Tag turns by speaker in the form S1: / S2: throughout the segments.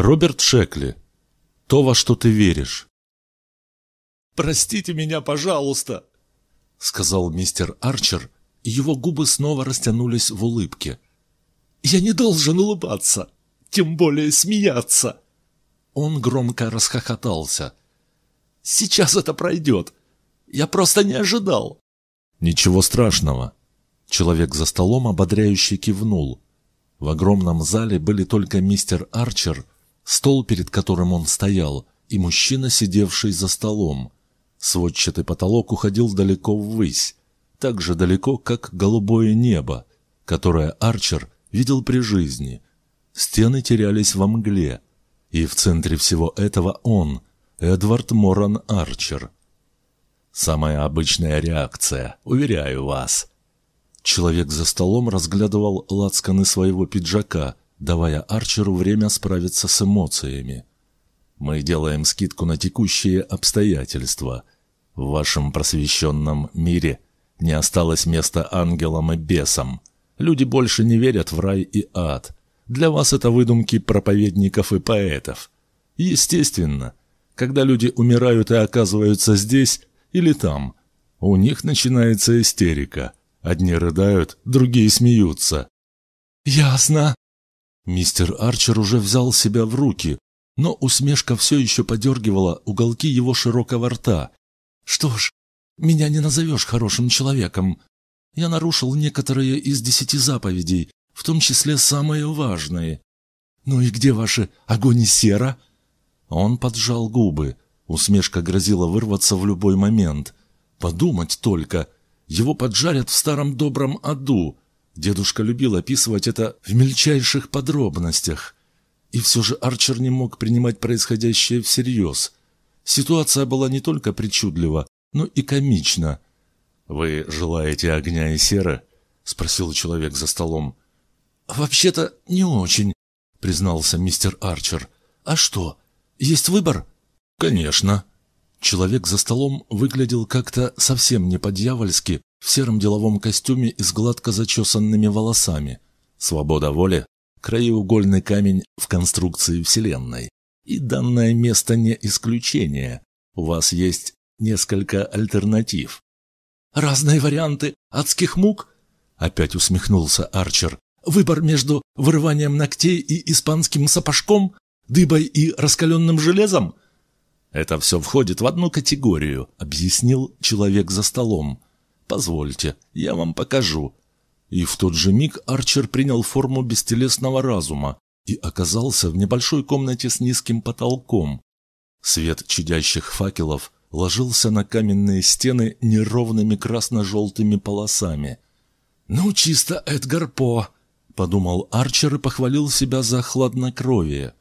S1: Роберт Шекли. То, во что ты веришь.
S2: «Простите меня, пожалуйста», — сказал мистер Арчер, и его губы снова растянулись в улыбке. «Я не должен улыбаться, тем более смеяться». Он громко расхохотался. «Сейчас это пройдет. Я просто не ожидал».
S1: «Ничего страшного». Человек за столом ободряюще кивнул. В огромном зале были только мистер Арчер, стол, перед которым он стоял, и мужчина, сидевший за столом. Сводчатый потолок уходил далеко ввысь, так же далеко, как голубое небо, которое Арчер видел при жизни. Стены терялись во мгле, и в центре всего этого он, Эдвард Моран Арчер. Самая обычная реакция, уверяю вас. Человек за столом разглядывал лацканы своего пиджака, давая Арчеру время справиться с эмоциями. Мы делаем скидку на текущие обстоятельства. В вашем просвещенном мире не осталось места ангелам и бесам. Люди больше не верят в рай и ад. Для вас это выдумки проповедников и поэтов. Естественно, когда люди умирают и оказываются здесь или там, у них начинается истерика. Одни рыдают, другие смеются.
S2: «Ясно».
S1: Мистер Арчер уже взял себя в руки, но усмешка все еще подергивала уголки его широкого рта.
S2: «Что ж, меня не назовешь хорошим человеком. Я нарушил некоторые из десяти заповедей, в том числе самые важные. Ну и где ваши огонь и сера?»
S1: Он поджал губы. Усмешка грозила вырваться в любой момент. «Подумать только! Его поджарят в старом добром аду!» Дедушка любил описывать это в мельчайших подробностях. И все же Арчер не мог принимать происходящее всерьез. Ситуация была не только причудлива, но и комична. «Вы желаете огня и серы?» — спросил человек за столом.
S2: «Вообще-то не очень», — признался мистер Арчер. «А что, есть выбор?»
S1: «Конечно». Человек за столом выглядел как-то совсем не по-дьявольски в сером деловом костюме и с гладко зачесанными волосами. Свобода воли краеугольный камень в конструкции Вселенной. И данное место не исключение. У вас есть несколько альтернатив.
S2: «Разные варианты адских мук?» Опять усмехнулся Арчер. «Выбор между вырыванием ногтей и испанским сапожком, дыбой и раскаленным железом?»
S1: «Это все входит в одну категорию», — объяснил человек за столом. «Позвольте, я вам покажу. И в тот же миг Арчер принял форму бестелесного разума и оказался в небольшой комнате с низким потолком. Свет чадящих факелов ложился на каменные стены неровными красно-желтыми полосами.
S2: «Ну, чисто Эдгар По!» — подумал Арчер и похвалил себя за хладнокровие.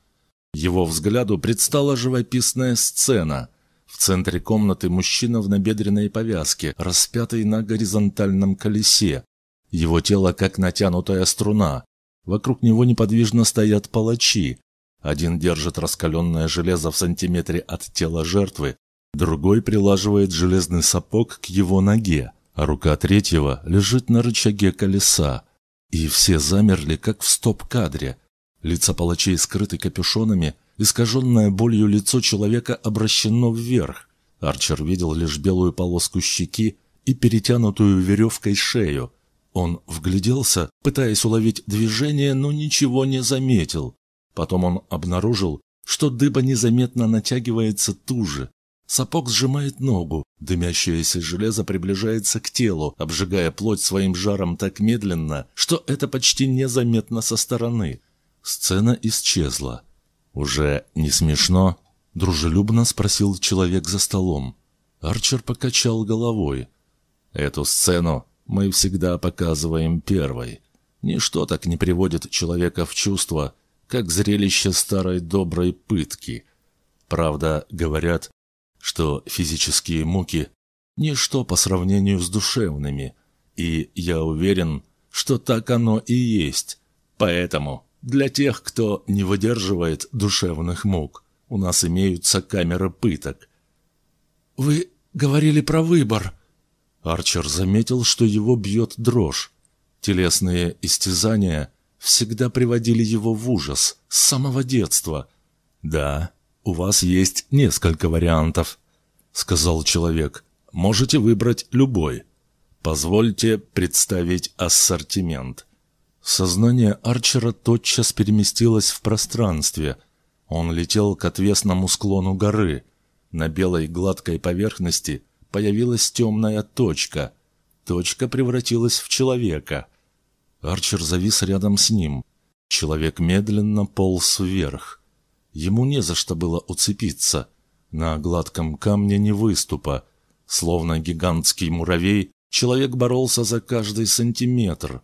S1: Его взгляду предстала живописная сцена. В центре комнаты мужчина в набедренной повязке, распятый на горизонтальном колесе. Его тело как натянутая струна. Вокруг него неподвижно стоят палачи. Один держит раскаленное железо в сантиметре от тела жертвы, другой прилаживает железный сапог к его ноге, а рука третьего лежит на рычаге колеса. И все замерли, как в стоп-кадре. Лица палачей скрыты капюшонами, искаженное болью лицо человека обращено вверх. Арчер видел лишь белую полоску щеки и перетянутую веревкой шею. Он вгляделся, пытаясь уловить движение, но ничего не заметил. Потом он обнаружил, что дыба незаметно натягивается туже. Сапог сжимает ногу, дымящееся железо приближается к телу, обжигая плоть своим жаром так медленно, что это почти незаметно со стороны. Сцена исчезла. «Уже не смешно?» — дружелюбно спросил человек за столом. Арчер покачал головой. «Эту сцену мы всегда показываем первой. Ничто так не приводит человека в чувство, как зрелище старой доброй пытки. Правда, говорят, что физические муки – ничто по сравнению с душевными, и я уверен, что так оно и есть. Поэтому для тех, кто не выдерживает душевных мук, у нас имеются камеры пыток.
S2: «Вы говорили про выбор»,
S1: Арчер заметил, что его бьет дрожь. Телесные истязания всегда приводили его в ужас с самого детства. «Да, у вас есть несколько вариантов», — сказал человек. «Можете выбрать любой. Позвольте представить ассортимент». Сознание Арчера тотчас переместилось в пространстве. Он летел к отвесному склону горы. На белой гладкой поверхности появилась темная точка. Точка превратилась в человека. Арчер завис рядом с ним. Человек медленно полз вверх. Ему не за что было уцепиться. На гладком камне не выступа. Словно гигантский муравей, человек боролся за каждый сантиметр.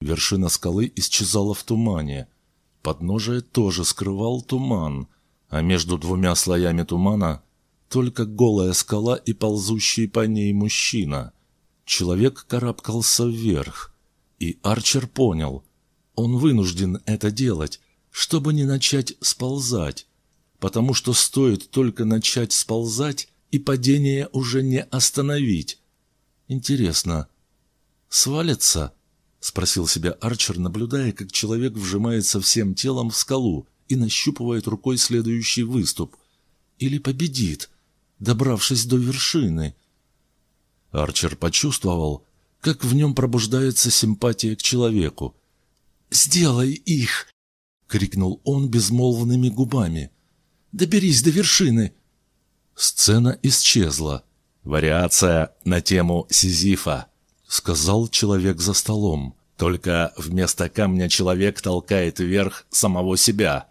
S1: Вершина скалы исчезала в тумане. Подножие тоже скрывал туман, а между двумя слоями тумана только голая скала и ползущий по ней мужчина. Человек карабкался вверх, и Арчер понял, он вынужден это делать, чтобы не начать сползать, потому что стоит только начать сползать, и падение уже не остановить. Интересно, свалится? Спросил себя Арчер, наблюдая, как человек вжимается всем телом в скалу и нащупывает рукой следующий выступ. Или победит, добравшись до вершины. Арчер почувствовал, как в нем пробуждается симпатия к человеку. «Сделай их!» — крикнул он безмолвными губами. «Доберись до вершины!» Сцена исчезла. Вариация на тему Сизифа. — сказал человек за столом. «Только вместо камня человек толкает вверх самого себя».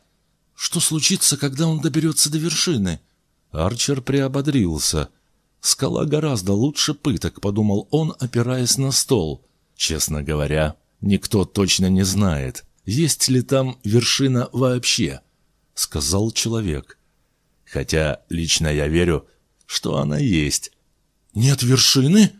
S1: «Что случится, когда он доберется до вершины?» Арчер приободрился. «Скала гораздо лучше пыток», — подумал он, опираясь на стол. «Честно говоря, никто точно не знает, есть ли там вершина вообще», — сказал человек. «Хотя лично я верю, что она есть». «Нет вершины?»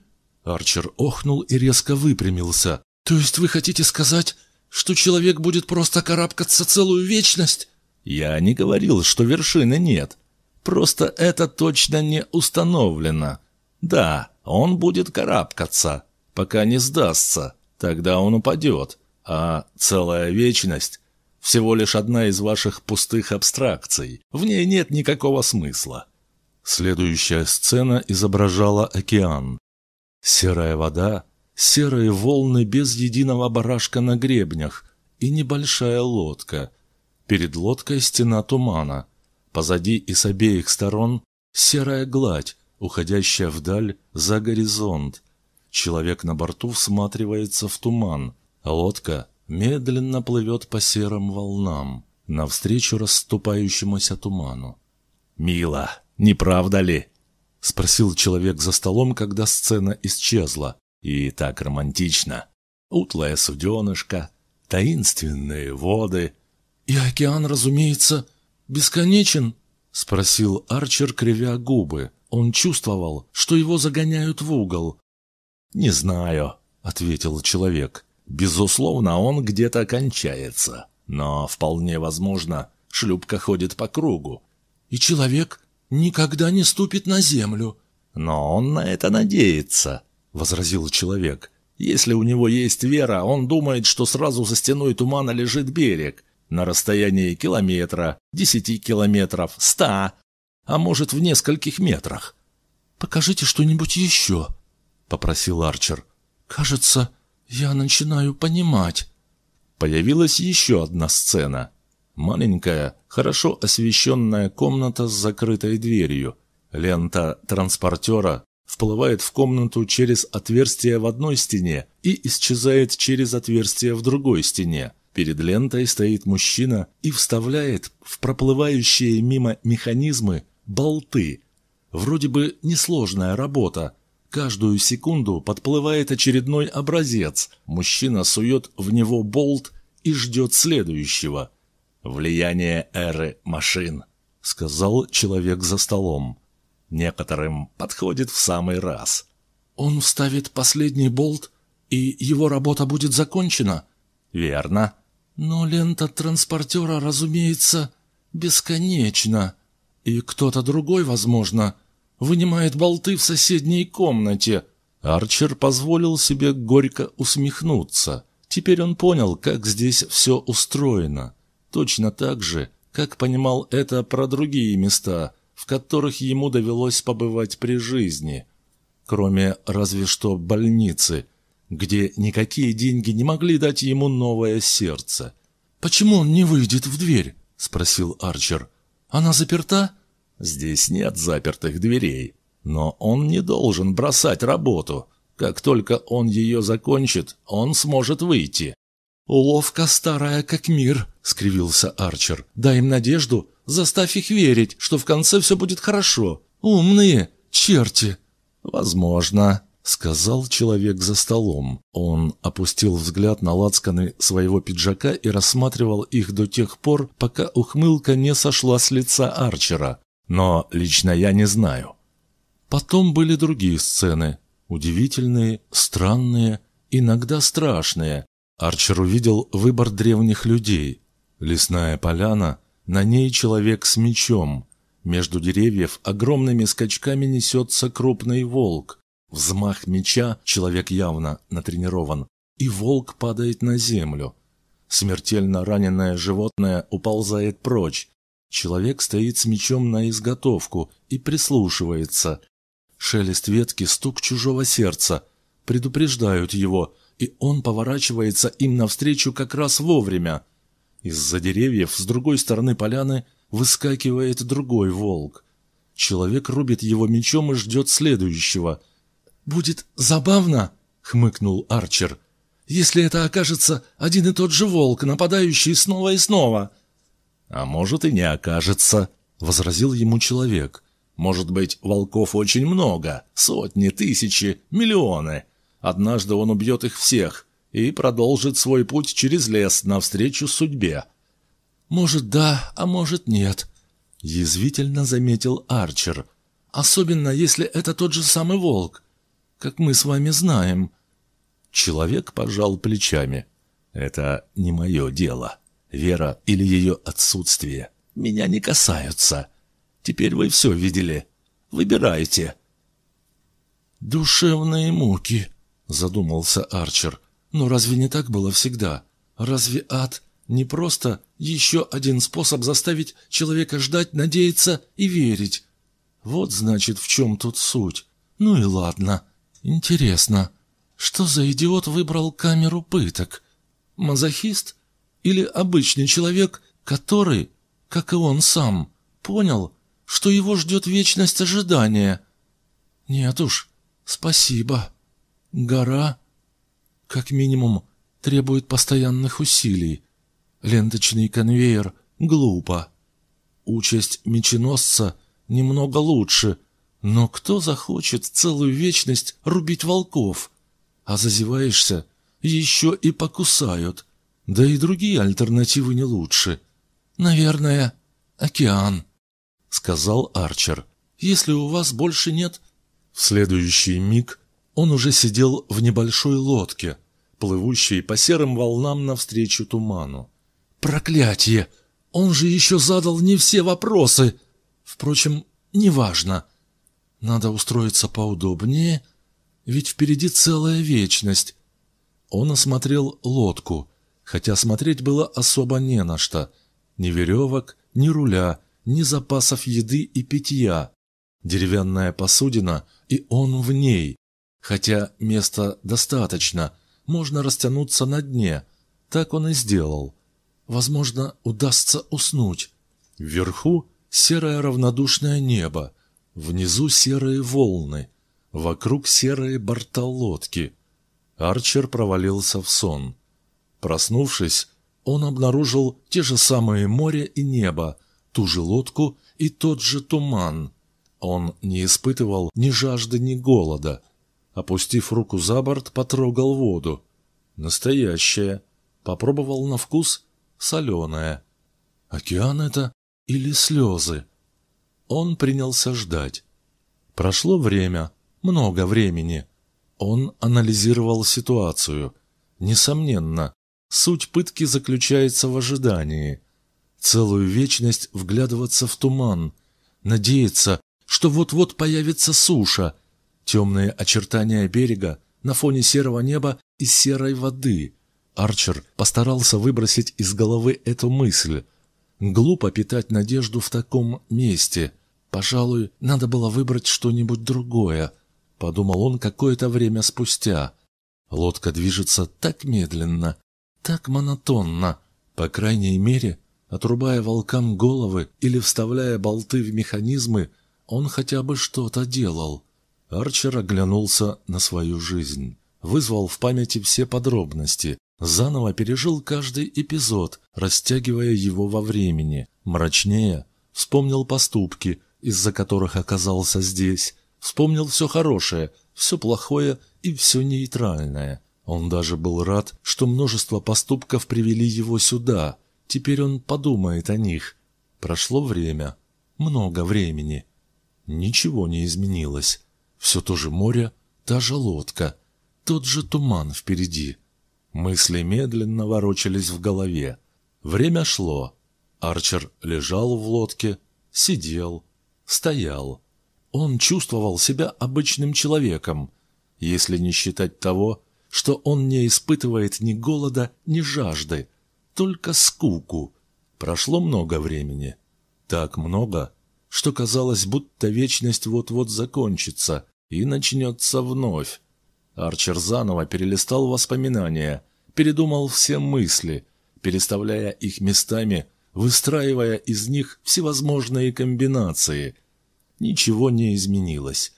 S1: Арчер охнул и резко выпрямился. «То есть вы хотите сказать, что человек будет просто карабкаться целую вечность?» «Я не говорил, что вершины нет. Просто это точно не установлено. Да, он будет карабкаться, пока не сдастся. Тогда он упадет. А целая вечность — всего лишь одна из ваших пустых абстракций. В ней нет никакого смысла». Следующая сцена изображала океан. Серая вода, серые волны без единого барашка на гребнях и небольшая лодка. Перед лодкой стена тумана. Позади и с обеих сторон серая гладь, уходящая вдаль за горизонт. Человек на борту всматривается в туман. Лодка медленно плывет по серым волнам, навстречу расступающемуся туману. «Мило, не правда ли?» — спросил человек за столом, когда сцена исчезла. «И так романтично. Утлая суденышко, таинственные воды». «И океан, разумеется, бесконечен?» — спросил Арчер, кривя губы. Он чувствовал, что его загоняют в угол. «Не знаю», — ответил человек. «Безусловно, он где-то кончается. Но вполне возможно, шлюпка ходит по кругу». «И человек никогда не ступит на землю». «Но он на это надеется», — возразил человек. «Если у него есть вера, он думает, что сразу за стеной тумана лежит берег, на расстоянии километра, десяти километров, ста, а может в нескольких метрах». «Покажите что-нибудь еще», — попросил Арчер. «Кажется, я начинаю понимать». Появилась еще одна сцена — Маленькая, хорошо освещенная комната с закрытой дверью. Лента транспортера вплывает в комнату через отверстие в одной стене и исчезает через отверстие в другой стене. Перед лентой стоит мужчина и вставляет в проплывающие мимо механизмы болты. Вроде бы несложная работа. Каждую секунду подплывает очередной образец. Мужчина сует в него болт и ждет следующего – «Влияние эры машин», — сказал человек за столом. «Некоторым подходит в самый раз». «Он вставит последний болт, и его работа будет закончена?» «Верно». «Но лента транспортера, разумеется, бесконечна, и кто-то другой, возможно, вынимает болты в соседней комнате». Арчер позволил себе горько усмехнуться. Теперь он понял, как здесь все устроено точно так же, как понимал это про другие места, в которых ему довелось побывать при жизни, кроме разве что больницы, где никакие деньги не могли дать ему новое сердце.
S2: «Почему он не выйдет в дверь?» — спросил Арчер. «Она заперта?»
S1: «Здесь нет запертых дверей, но он не должен бросать работу. Как только он ее закончит, он сможет выйти».
S2: «Уловка старая, как мир», — скривился Арчер. «Дай им надежду, заставь их верить, что в конце все будет хорошо. Умные, черти!»
S1: «Возможно», — сказал человек за столом. Он опустил взгляд на лацканы своего пиджака и рассматривал их до тех пор, пока ухмылка не сошла с лица Арчера. «Но лично я не знаю». Потом были другие сцены. Удивительные, странные, иногда страшные, Арчер увидел выбор древних людей. Лесная поляна, на ней человек с мечом. Между деревьев огромными скачками несется крупный волк. Взмах меча, человек явно натренирован, и волк падает на землю. Смертельно раненое животное уползает прочь. Человек стоит с мечом на изготовку и прислушивается. Шелест ветки, стук чужого сердца предупреждают его – и он поворачивается им навстречу как раз вовремя. Из-за деревьев с другой стороны поляны выскакивает другой волк. Человек рубит его мечом и ждет следующего.
S2: «Будет забавно», — хмыкнул Арчер, «если это окажется один и тот же волк, нападающий снова и снова».
S1: «А может и не окажется», — возразил ему человек. «Может быть, волков очень много, сотни, тысячи, миллионы. Однажды он убьет их всех и продолжит свой путь через лес навстречу судьбе.
S2: «Может, да, а может, нет», — язвительно заметил Арчер. «Особенно, если это тот же самый волк, как мы с вами знаем».
S1: Человек пожал плечами. «Это не мое дело. Вера или ее отсутствие меня не касаются. Теперь вы все видели. Выбирайте».
S2: «Душевные муки», задумался Арчер. Но разве не так было всегда? Разве ад не просто еще один способ заставить человека ждать, надеяться и верить? Вот значит, в чем тут суть. Ну и ладно. Интересно, что за идиот выбрал камеру пыток? Мазохист? Или обычный человек, который, как и он сам, понял, что его ждет вечность ожидания? Нет уж, спасибо. Гора, как минимум, требует постоянных усилий. Ленточный конвейер глупо. Участь меченосца немного лучше, но кто захочет целую вечность рубить волков? А зазеваешься, еще и покусают. Да и другие альтернативы не лучше. Наверное, океан, — сказал Арчер. Если у вас больше нет... В следующий миг он уже сидел в небольшой лодке, плывущей по серым волнам навстречу туману. «Проклятие! Он же еще задал не все вопросы! Впрочем, неважно. Надо устроиться поудобнее, ведь впереди целая вечность». Он осмотрел лодку, хотя смотреть было особо не на что. Ни веревок, ни руля, ни запасов еды и питья. Деревянная посудина, и он в ней, Хотя места достаточно, можно растянуться на дне. Так он и сделал. Возможно, удастся уснуть. Вверху серое равнодушное небо, внизу серые волны, вокруг серые борта лодки. Арчер провалился в сон. Проснувшись, он обнаружил те же самые море и небо, ту же лодку и тот же туман. Он не испытывал ни жажды, ни голода — Опустив руку за борт, потрогал воду. Настоящая. Попробовал на вкус соленая. Океан это или слезы? Он принялся ждать. Прошло время, много времени. Он анализировал ситуацию. Несомненно, суть пытки заключается в ожидании. Целую вечность вглядываться в туман, надеяться, что вот-вот появится суша — Темные очертания берега на фоне серого неба и серой воды. Арчер постарался выбросить из головы эту мысль.
S1: Глупо питать надежду в таком месте. Пожалуй, надо было выбрать что-нибудь другое, подумал он какое-то время спустя. Лодка движется так медленно, так монотонно. По крайней мере, отрубая волкам головы или вставляя болты в механизмы, он хотя бы что-то делал. Арчер оглянулся на свою жизнь, вызвал в памяти все подробности, заново пережил каждый эпизод, растягивая его во времени. Мрачнее вспомнил поступки, из-за которых оказался здесь, вспомнил все хорошее, все плохое и все нейтральное. Он даже был рад, что множество поступков привели его сюда. Теперь он подумает о них. Прошло время. Много времени. Ничего не изменилось. Все то же море, та же лодка, тот же туман впереди. Мысли медленно ворочались в голове. Время шло. Арчер лежал в лодке, сидел, стоял. Он чувствовал себя обычным человеком, если не считать того, что он не испытывает ни голода, ни жажды, только скуку. Прошло много времени. Так много, что казалось, будто вечность вот-вот закончится и начнется вновь. Арчер заново перелистал воспоминания, передумал все мысли, переставляя их местами, выстраивая из них всевозможные комбинации. Ничего не изменилось.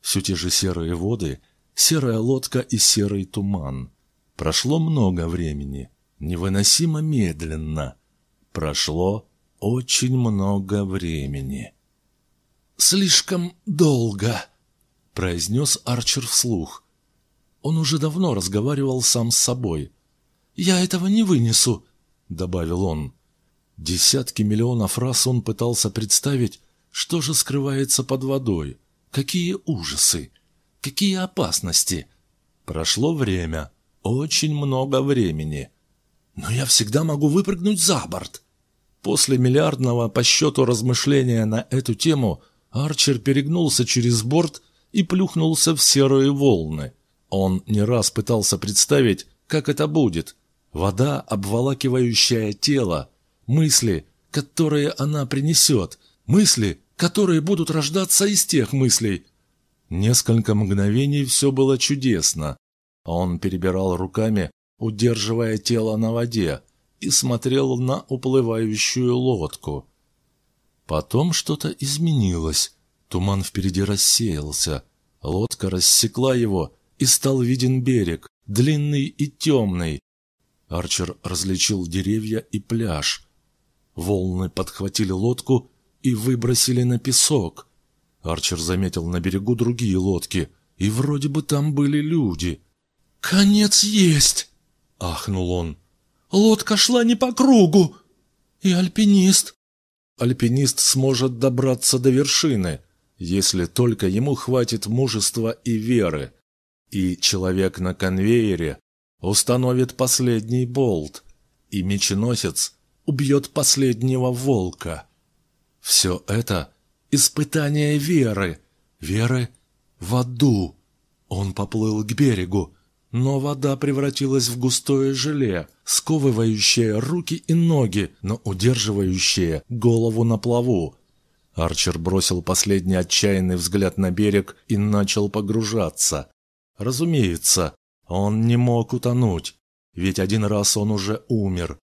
S1: Все те же серые воды, серая лодка и серый туман. Прошло много времени, невыносимо медленно. Прошло очень много времени. «Слишком долго», — произнес Арчер вслух. Он уже давно разговаривал сам с собой. «Я этого не вынесу», — добавил он. Десятки миллионов раз он пытался представить, что же скрывается под водой, какие ужасы, какие опасности. Прошло время, очень много времени. Но я всегда могу выпрыгнуть за борт. После миллиардного по счету размышления на эту тему Арчер перегнулся через борт и плюхнулся в серые волны. Он не раз пытался представить, как это будет. Вода, обволакивающая тело, мысли, которые она принесет, мысли, которые будут рождаться из тех мыслей. Несколько мгновений все было чудесно. Он перебирал руками, удерживая тело на воде, и смотрел на уплывающую лодку. Потом что-то изменилось. Туман впереди рассеялся. Лодка рассекла его, и стал виден берег, длинный и темный. Арчер различил деревья и пляж. Волны подхватили лодку и выбросили на песок. Арчер заметил на берегу другие лодки, и вроде бы там были люди. «Конец есть!» — ахнул он. «Лодка шла не по кругу! И альпинист!» альпинист сможет добраться до вершины, если только ему хватит мужества и веры. И человек на конвейере установит последний болт, и меченосец убьет последнего волка. Все это — испытание веры, веры в аду. Он поплыл к берегу, но вода превратилась в густое желе, сковывающее руки и ноги, но удерживающее голову на плаву. Арчер бросил последний отчаянный взгляд на берег и начал погружаться. Разумеется, он не мог утонуть, ведь один раз он уже умер.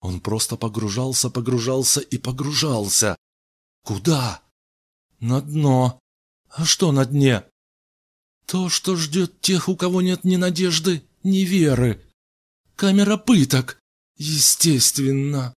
S1: Он просто погружался, погружался и погружался. Куда? На дно. А что на дне? То, что ждет тех, у кого нет ни надежды, ни веры. Камера пыток. Естественно.